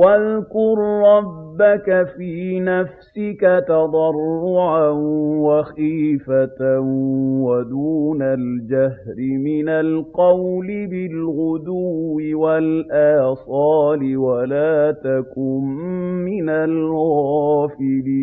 وَاذْكُر رَّبَّكَ فِي نَفْسِكَ تَضَرُّعًا وَخِيفَةً وَدُونَ الْجَهْرِ مِنَ الْقَوْلِ بِالْغُدُوِّ وَالْآصَالِ وَلَا تَكُن مِّنَ الْغَافِلِينَ